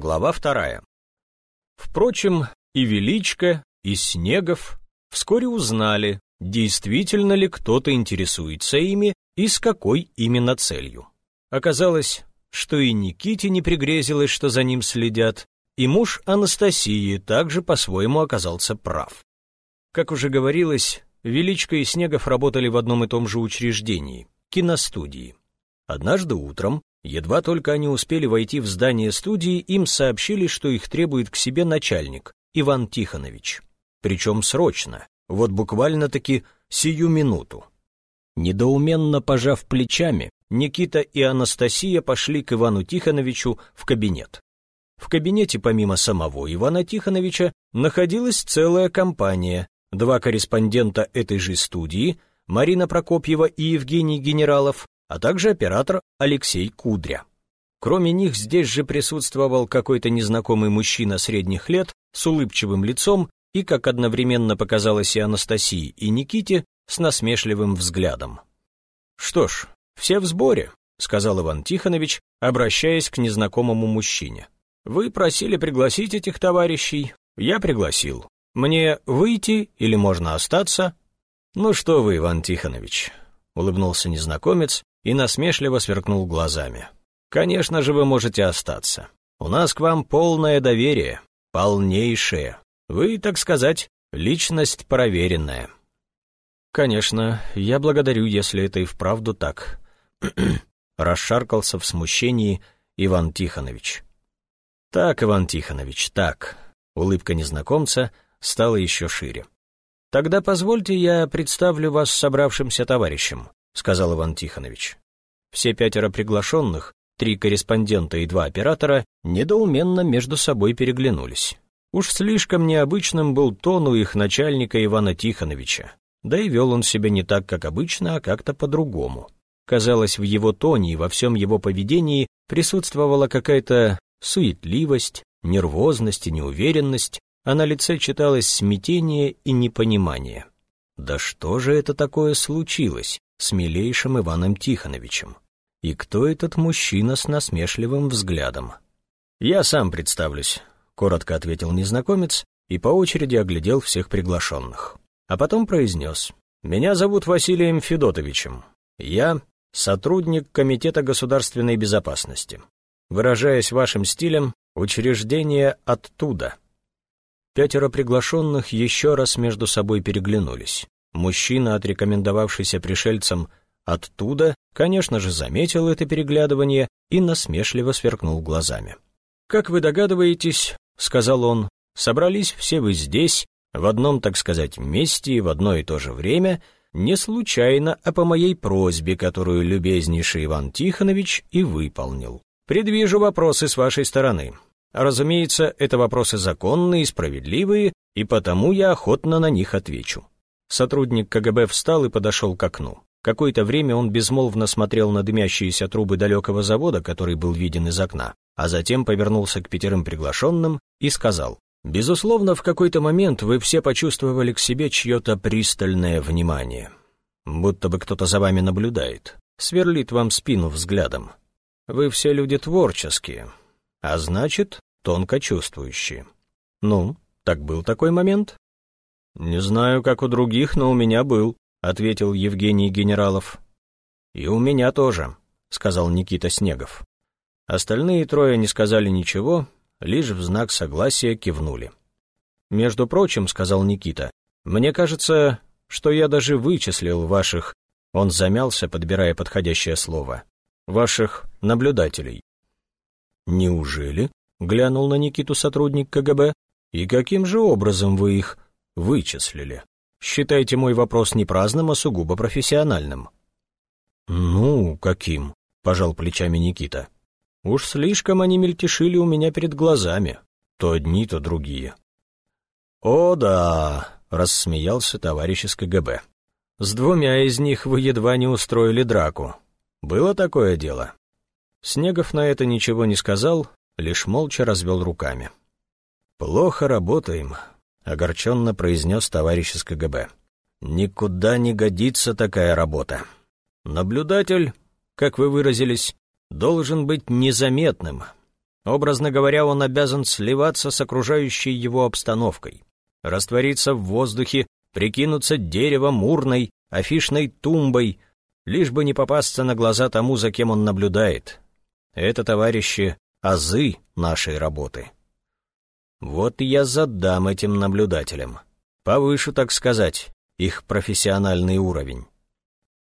Глава вторая. Впрочем, и Величко, и Снегов вскоре узнали, действительно ли кто-то интересуется ими и с какой именно целью. Оказалось, что и Никите не пригрезилось, что за ним следят, и муж Анастасии также по-своему оказался прав. Как уже говорилось, Величко и Снегов работали в одном и том же учреждении — киностудии. Однажды утром, едва только они успели войти в здание студии, им сообщили, что их требует к себе начальник, Иван Тихонович. Причем срочно, вот буквально-таки сию минуту. Недоуменно пожав плечами, Никита и Анастасия пошли к Ивану Тихоновичу в кабинет. В кабинете помимо самого Ивана Тихоновича находилась целая компания, два корреспондента этой же студии, Марина Прокопьева и Евгений Генералов, а также оператор Алексей Кудря. Кроме них здесь же присутствовал какой-то незнакомый мужчина средних лет с улыбчивым лицом и, как одновременно показалось и Анастасии, и Никите, с насмешливым взглядом. «Что ж, все в сборе», — сказал Иван Тихонович, обращаясь к незнакомому мужчине. «Вы просили пригласить этих товарищей, я пригласил. Мне выйти или можно остаться?» «Ну что вы, Иван Тихонович», — улыбнулся незнакомец и насмешливо сверкнул глазами. «Конечно же вы можете остаться. У нас к вам полное доверие, полнейшее. Вы, так сказать, личность проверенная». «Конечно, я благодарю, если это и вправду так», — расшаркался в смущении Иван Тихонович. «Так, Иван Тихонович, так». Улыбка незнакомца стала еще шире. «Тогда позвольте я представлю вас собравшимся товарищам», — сказал Иван Тихонович. Все пятеро приглашенных, три корреспондента и два оператора, недоуменно между собой переглянулись. Уж слишком необычным был тон у их начальника Ивана Тихоновича. Да и вел он себя не так, как обычно, а как-то по-другому. Казалось, в его тоне и во всем его поведении присутствовала какая-то суетливость, нервозность и неуверенность, а на лице читалось смятение и непонимание. Да что же это такое случилось с милейшим Иваном Тихоновичем? И кто этот мужчина с насмешливым взглядом? «Я сам представлюсь», — коротко ответил незнакомец и по очереди оглядел всех приглашенных а потом произнес. «Меня зовут Василием Федотовичем. Я сотрудник Комитета государственной безопасности. Выражаясь вашим стилем, учреждение оттуда». Пятеро приглашенных еще раз между собой переглянулись. Мужчина, отрекомендовавшийся пришельцам оттуда, конечно же, заметил это переглядывание и насмешливо сверкнул глазами. «Как вы догадываетесь, — сказал он, — собрались все вы здесь, в одном, так сказать, месте и в одно и то же время, не случайно, а по моей просьбе, которую любезнейший Иван Тихонович и выполнил. Предвижу вопросы с вашей стороны. Разумеется, это вопросы законные и справедливые, и потому я охотно на них отвечу. Сотрудник КГБ встал и подошел к окну. Какое-то время он безмолвно смотрел на дымящиеся трубы далекого завода, который был виден из окна, а затем повернулся к пятерым приглашенным и сказал, Безусловно, в какой-то момент вы все почувствовали к себе чье-то пристальное внимание. Будто бы кто-то за вами наблюдает, сверлит вам спину взглядом. Вы все люди творческие, а значит, тонко чувствующие. Ну, так был такой момент? Не знаю, как у других, но у меня был, ответил Евгений Генералов. И у меня тоже, сказал Никита Снегов. Остальные трое не сказали ничего, лишь в знак согласия кивнули. «Между прочим», — сказал Никита, — «мне кажется, что я даже вычислил ваших...» Он замялся, подбирая подходящее слово. «Ваших наблюдателей». «Неужели?» — глянул на Никиту сотрудник КГБ. «И каким же образом вы их вычислили? Считайте мой вопрос не праздным, а сугубо профессиональным». «Ну, каким?» — пожал плечами Никита. Уж слишком они мельтешили у меня перед глазами, то одни, то другие. «О, да!» — рассмеялся товарищ из КГБ. «С двумя из них вы едва не устроили драку. Было такое дело?» Снегов на это ничего не сказал, лишь молча развел руками. «Плохо работаем», — огорченно произнес товарищ из КГБ. «Никуда не годится такая работа. Наблюдатель, как вы выразились, должен быть незаметным. Образно говоря, он обязан сливаться с окружающей его обстановкой, раствориться в воздухе, прикинуться деревом, урной, афишной тумбой, лишь бы не попасться на глаза тому, за кем он наблюдает. Это, товарищи, азы нашей работы. Вот я задам этим наблюдателям. Повышу, так сказать, их профессиональный уровень.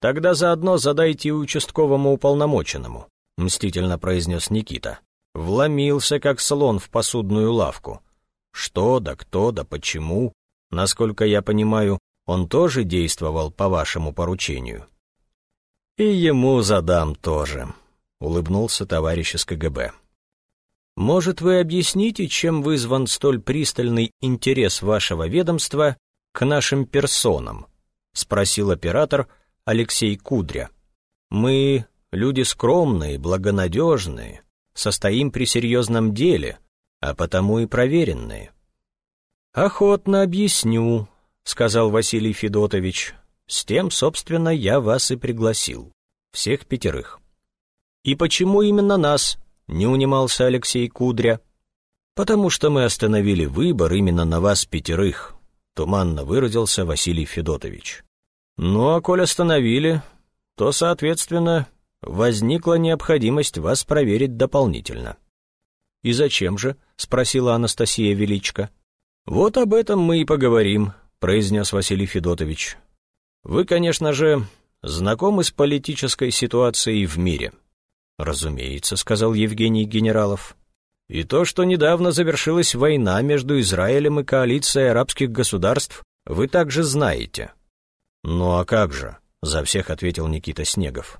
Тогда заодно задайте участковому уполномоченному, мстительно произнес Никита. Вломился, как слон в посудную лавку. Что да кто да почему, насколько я понимаю, он тоже действовал по вашему поручению. И ему задам тоже, улыбнулся товарищ из КГБ. Может, вы объясните, чем вызван столь пристальный интерес вашего ведомства к нашим персонам? Спросил оператор Алексей Кудря. Мы люди скромные, благонадежные, состоим при серьезном деле, а потому и проверенные. «Охотно объясню», — сказал Василий Федотович. «С тем, собственно, я вас и пригласил. Всех пятерых». «И почему именно нас?» — не унимался Алексей Кудря. «Потому что мы остановили выбор именно на вас пятерых», — туманно выразился Василий Федотович. «Ну, а коль остановили, то, соответственно, возникла необходимость вас проверить дополнительно». «И зачем же?» — спросила Анастасия Величко. «Вот об этом мы и поговорим», — произнес Василий Федотович. «Вы, конечно же, знакомы с политической ситуацией в мире». «Разумеется», — сказал Евгений Генералов. «И то, что недавно завершилась война между Израилем и коалицией арабских государств, вы также знаете». «Ну а как же?» — за всех ответил Никита Снегов.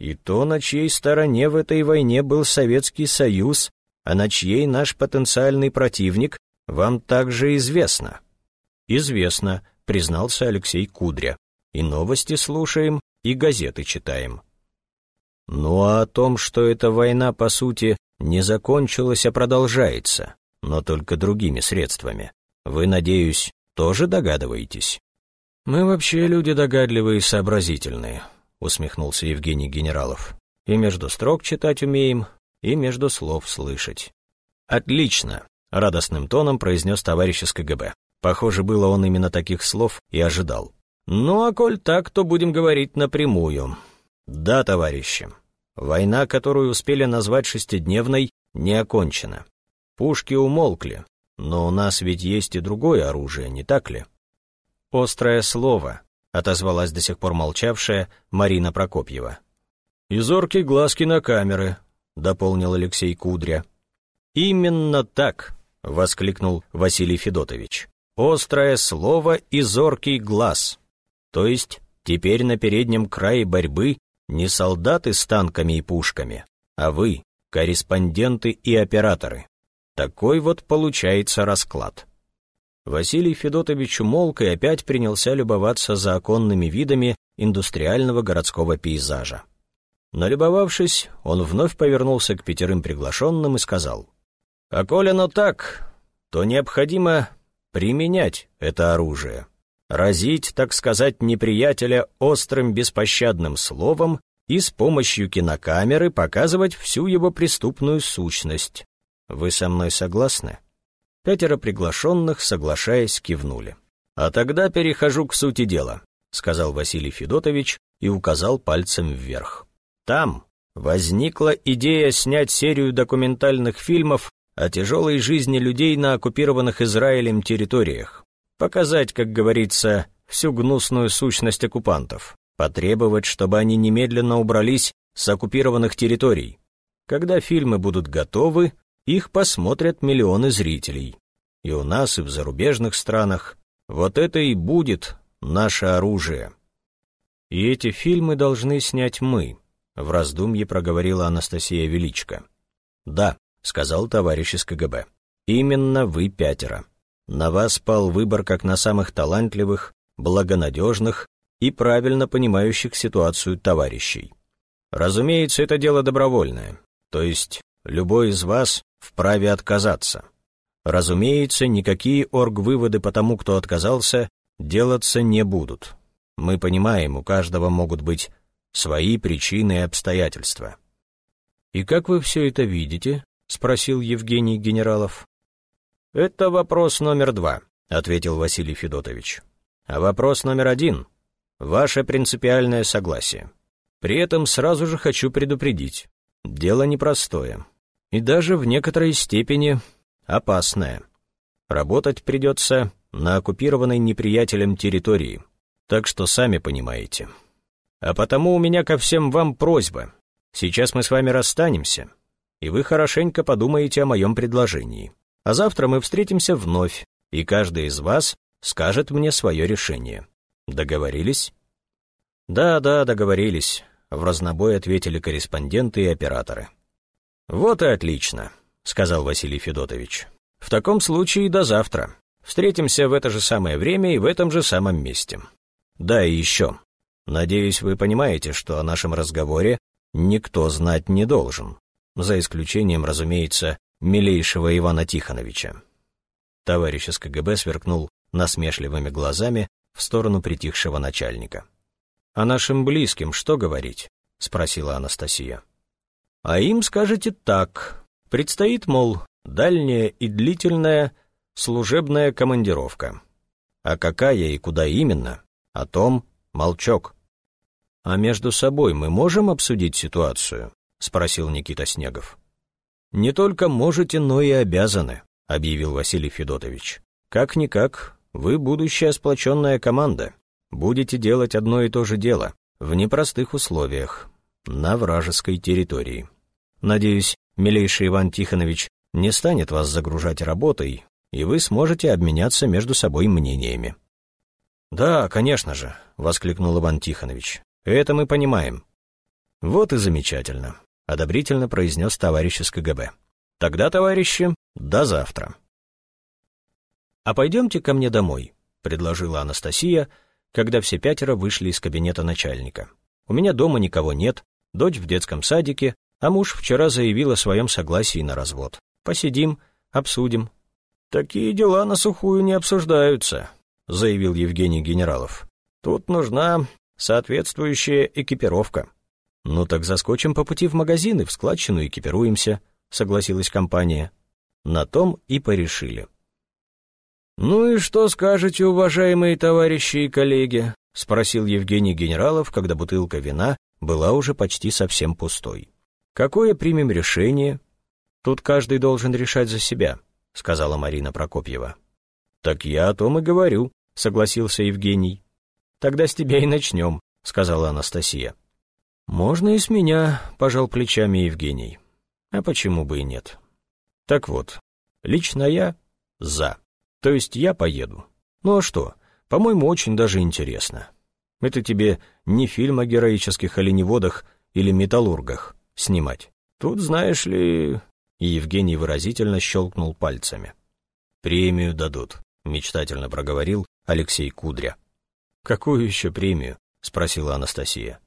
«И то, на чьей стороне в этой войне был Советский Союз, а на чьей наш потенциальный противник, вам также известно». «Известно», — признался Алексей Кудря. «И новости слушаем, и газеты читаем». Ну а о том, что эта война, по сути, не закончилась, а продолжается, но только другими средствами, вы, надеюсь, тоже догадываетесь? «Мы вообще люди догадливые и сообразительные», — усмехнулся Евгений Генералов. «И между строк читать умеем, и между слов слышать». «Отлично», — радостным тоном произнес товарищ из КГБ. Похоже, было он именно таких слов и ожидал. «Ну, а коль так, то будем говорить напрямую. Да, товарищи, война, которую успели назвать шестидневной, не окончена. Пушки умолкли, но у нас ведь есть и другое оружие, не так ли? Острое слово, отозвалась до сих пор молчавшая Марина Прокопьева. «И глазки на камеры», — дополнил Алексей Кудря. «Именно так», — воскликнул Василий Федотович. «Острое слово и зоркий глаз. То есть теперь на переднем крае борьбы не солдаты с танками и пушками, а вы, корреспонденты и операторы. Такой вот получается расклад. Василий Федотович умолк и опять принялся любоваться за оконными видами индустриального городского пейзажа. Налюбовавшись, он вновь повернулся к пятерым приглашенным и сказал, «А коль оно так, то необходимо применять это оружие» разить, так сказать, неприятеля острым беспощадным словом и с помощью кинокамеры показывать всю его преступную сущность. Вы со мной согласны?» Пятеро приглашенных, соглашаясь, кивнули. «А тогда перехожу к сути дела», — сказал Василий Федотович и указал пальцем вверх. «Там возникла идея снять серию документальных фильмов о тяжелой жизни людей на оккупированных Израилем территориях показать, как говорится, всю гнусную сущность оккупантов, потребовать, чтобы они немедленно убрались с оккупированных территорий. Когда фильмы будут готовы, их посмотрят миллионы зрителей. И у нас, и в зарубежных странах. Вот это и будет наше оружие. И эти фильмы должны снять мы, в раздумье проговорила Анастасия Величко. Да, сказал товарищ из КГБ. Именно вы пятеро. На вас пал выбор как на самых талантливых, благонадежных и правильно понимающих ситуацию товарищей. Разумеется, это дело добровольное, то есть любой из вас вправе отказаться. Разумеется, никакие оргвыводы по тому, кто отказался, делаться не будут. Мы понимаем, у каждого могут быть свои причины и обстоятельства. «И как вы все это видите?» — спросил Евгений Генералов. «Это вопрос номер два», — ответил Василий Федотович. «А вопрос номер один — ваше принципиальное согласие. При этом сразу же хочу предупредить. Дело непростое. И даже в некоторой степени опасное. Работать придется на оккупированной неприятелем территории. Так что сами понимаете. А потому у меня ко всем вам просьба. Сейчас мы с вами расстанемся, и вы хорошенько подумаете о моем предложении. А завтра мы встретимся вновь, и каждый из вас скажет мне свое решение. Договорились? Да, да, договорились, в разнобой ответили корреспонденты и операторы. Вот и отлично, сказал Василий Федотович. В таком случае до завтра. Встретимся в это же самое время и в этом же самом месте. Да, и еще. Надеюсь, вы понимаете, что о нашем разговоре никто знать не должен, за исключением, разумеется, милейшего Ивана Тихоновича. Товарищ из КГБ сверкнул насмешливыми глазами в сторону притихшего начальника. «А нашим близким что говорить?» — спросила Анастасия. «А им скажете так. Предстоит, мол, дальняя и длительная служебная командировка. А какая и куда именно, о том молчок. «А между собой мы можем обсудить ситуацию?» — спросил Никита Снегов. «Не только можете, но и обязаны», — объявил Василий Федотович. «Как-никак, вы будущая сплоченная команда. Будете делать одно и то же дело, в непростых условиях, на вражеской территории. Надеюсь, милейший Иван Тихонович не станет вас загружать работой, и вы сможете обменяться между собой мнениями». «Да, конечно же», — воскликнул Иван Тихонович. «Это мы понимаем». «Вот и замечательно», — одобрительно произнес товарищ из КГБ. «Тогда, товарищи, до завтра». «А пойдемте ко мне домой», — предложила Анастасия, когда все пятеро вышли из кабинета начальника. «У меня дома никого нет, дочь в детском садике, а муж вчера заявил о своем согласии на развод. Посидим, обсудим, «Такие дела на сухую не обсуждаются», — заявил Евгений Генералов. «Тут нужна соответствующая экипировка». «Ну так заскочим по пути в магазин и в складчину экипируемся», — согласилась компания. На том и порешили. «Ну и что скажете, уважаемые товарищи и коллеги?» — спросил Евгений Генералов, когда бутылка вина была уже почти совсем пустой. «Какое примем решение?» «Тут каждый должен решать за себя», — сказала Марина Прокопьева. «Так я о том и говорю», — согласился Евгений. «Тогда с тебя и начнем», — сказала Анастасия. «Можно и с меня», — пожал плечами Евгений. «А почему бы и нет?» «Так вот, лично я за. То есть я поеду. Ну а что, по-моему, очень даже интересно. Это тебе не фильм о героических оленеводах или металлургах снимать. Тут, знаешь ли, и Евгений выразительно щелкнул пальцами. «Премию дадут», — мечтательно проговорил Алексей Кудря. «Какую еще премию?» — спросила Анастасия.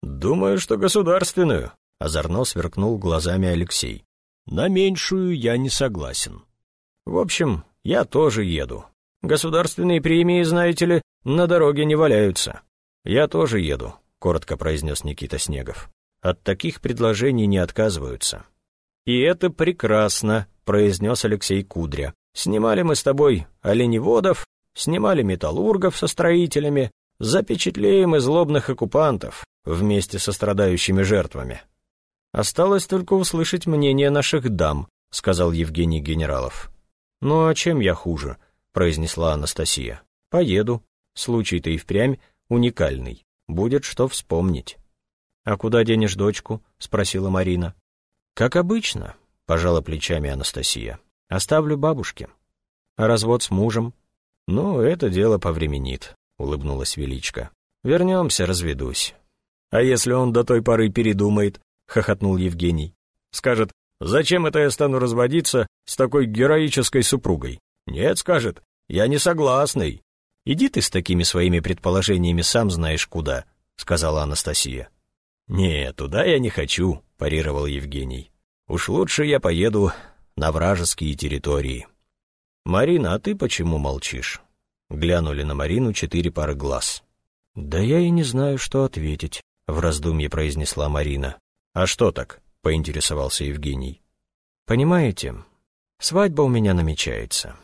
«Думаю, что государственную», — озорно сверкнул глазами Алексей. «На меньшую я не согласен. В общем, я тоже еду. Государственные премии, знаете ли, на дороге не валяются. Я тоже еду», — коротко произнес Никита Снегов. «От таких предложений не отказываются». «И это прекрасно», — произнес Алексей Кудря. «Снимали мы с тобой оленеводов, снимали металлургов со строителями, запечатлеем и злобных оккупантов вместе со страдающими жертвами». «Осталось только услышать мнение наших дам», — сказал Евгений Генералов. «Ну а чем я хуже?» — произнесла Анастасия. «Поеду. Случай-то и впрямь уникальный. Будет что вспомнить». «А куда денешь дочку?» — спросила Марина. «Как обычно», — пожала плечами Анастасия. «Оставлю бабушке. А развод с мужем?» «Ну, это дело повременит», — улыбнулась Величка. «Вернемся, разведусь». «А если он до той поры передумает?» — хохотнул Евгений. «Скажет, зачем это я стану разводиться с такой героической супругой?» «Нет, — скажет, — я не согласный». «Иди ты с такими своими предположениями сам знаешь куда», — сказала Анастасия. «Не, туда я не хочу», — парировал Евгений. «Уж лучше я поеду на вражеские территории». «Марина, а ты почему молчишь?» Глянули на Марину четыре пары глаз. «Да я и не знаю, что ответить», — в раздумье произнесла Марина. «А что так?» — поинтересовался Евгений. Понимаете, свадьба у меня намечается.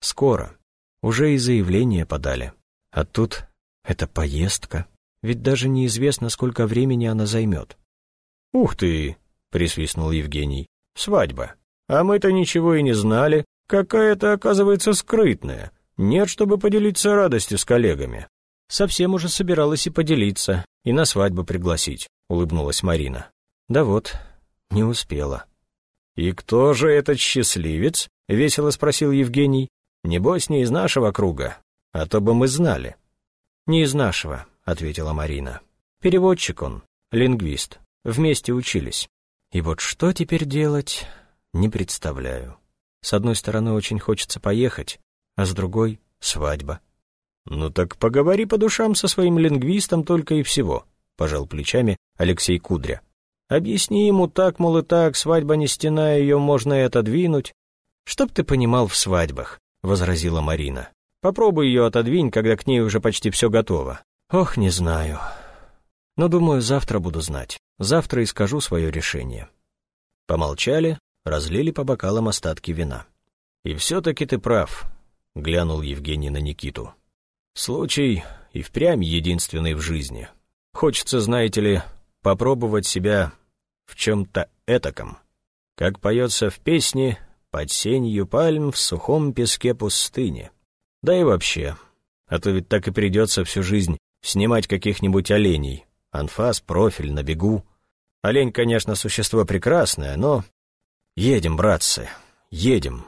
Скоро. Уже и заявление подали. А тут эта поездка. Ведь даже неизвестно, сколько времени она займет. «Ух ты!» — присвистнул Евгений. «Свадьба. А мы-то ничего и не знали. Какая-то, оказывается, скрытная. Нет, чтобы поделиться радостью с коллегами». «Совсем уже собиралась и поделиться, и на свадьбу пригласить», — улыбнулась Марина. «Да вот, не успела». «И кто же этот счастливец?» — весело спросил Евгений. «Небось, не из нашего круга, а то бы мы знали». «Не из нашего», — ответила Марина. «Переводчик он, лингвист. Вместе учились. И вот что теперь делать, не представляю. С одной стороны, очень хочется поехать, а с другой — свадьба». «Ну так поговори по душам со своим лингвистом только и всего», — пожал плечами Алексей Кудря. «Объясни ему так, мол, и так, свадьба не стена, ее можно и отодвинуть». «Чтоб ты понимал в свадьбах», — возразила Марина. «Попробуй ее отодвинь, когда к ней уже почти все готово». «Ох, не знаю. Но, думаю, завтра буду знать. Завтра и скажу свое решение». Помолчали, разлили по бокалам остатки вина. «И все-таки ты прав», — глянул Евгений на Никиту. Случай и впрямь единственный в жизни. Хочется, знаете ли, попробовать себя в чем-то этаком. Как поется в песне «Под сенью пальм в сухом песке пустыни». Да и вообще, а то ведь так и придется всю жизнь снимать каких-нибудь оленей. Анфас, профиль, на бегу. Олень, конечно, существо прекрасное, но... Едем, братцы, едем.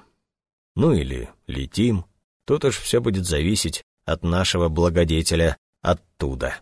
Ну или летим. Тут уж все будет зависеть от нашего благодетеля оттуда.